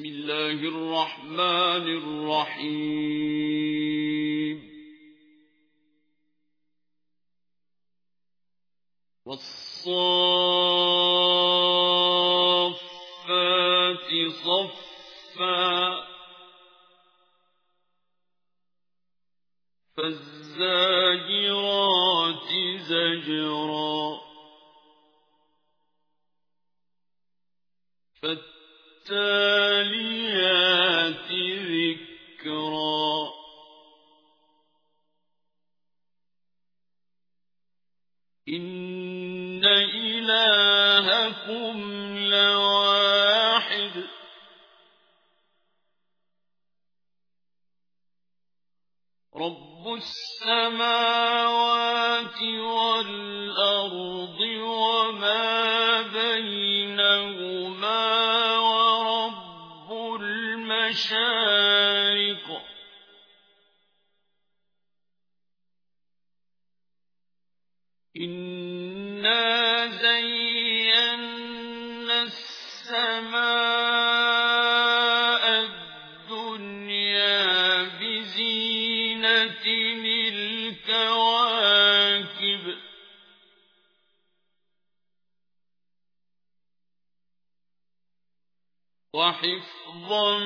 بسم الله الرحمن الرحيم. والصافات صفا. فالزاجرات زجرا. فالتاليات ذكرا. إن إلهكم لواحد المشارق. إنا زينا السماء الدنيا بزينة الكواكب وحفظا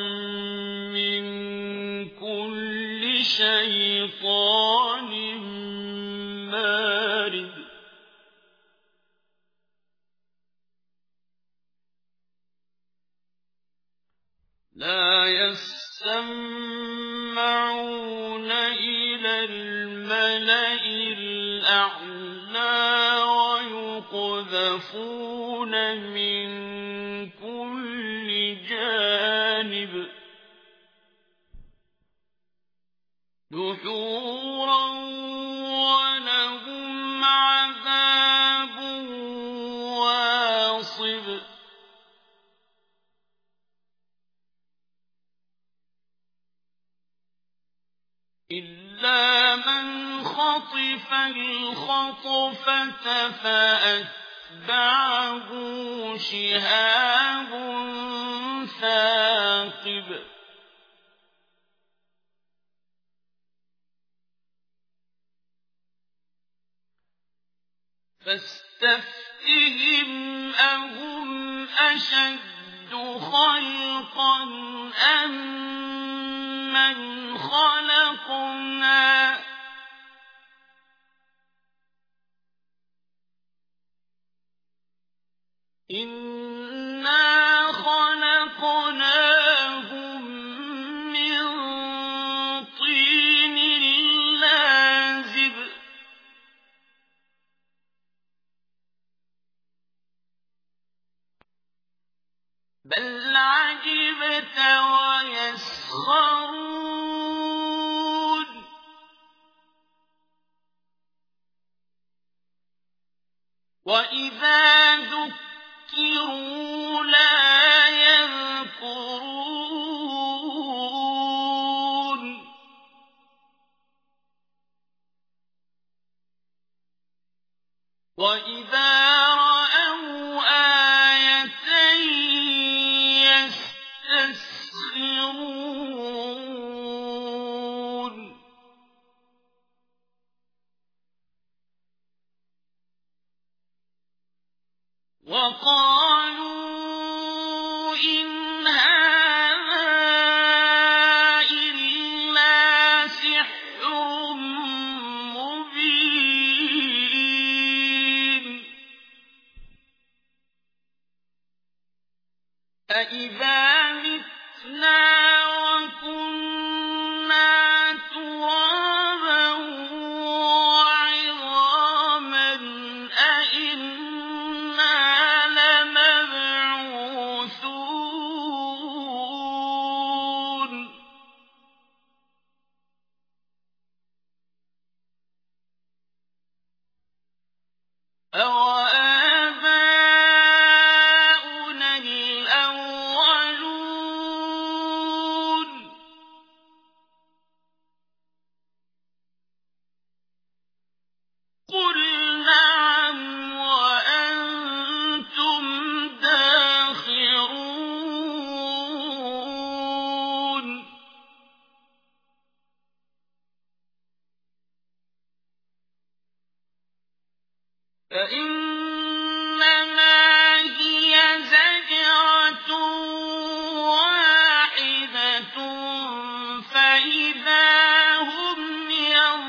من كل شيطان مارد. لا يسمعون إلى الملأ الأعلى ويقذفون من إلا من خطف الخطفة فأتبعه شهاب ثاقب. فاستفتهم أهم أشد خلقا أم من خلقنا إنا خلقناهم من طين لازب بل عجبت ويسخرون وإذا ذكروا لا يذكرون وإذا أإذا متنا وكنا ترابا وعظاما أإنا لمبعوثون أَوَآبَاؤُنَا فإنما هي زجرة واحدة فإذا هم ينظرون.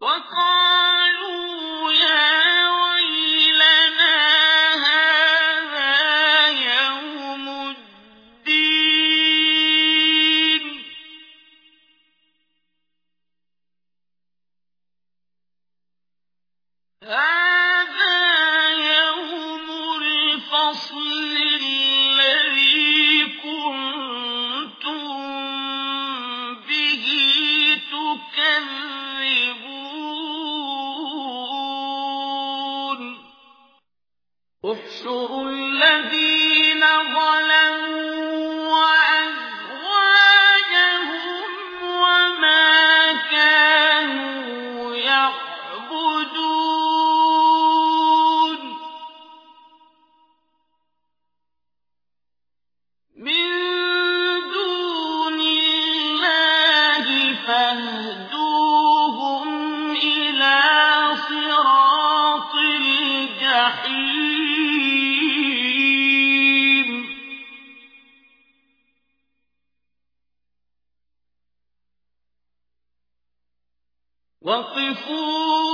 وقال احشروا الذين وما كانوا يعبدون من دون الله فاهدوهم إلى صراط الجحيم وقفوهم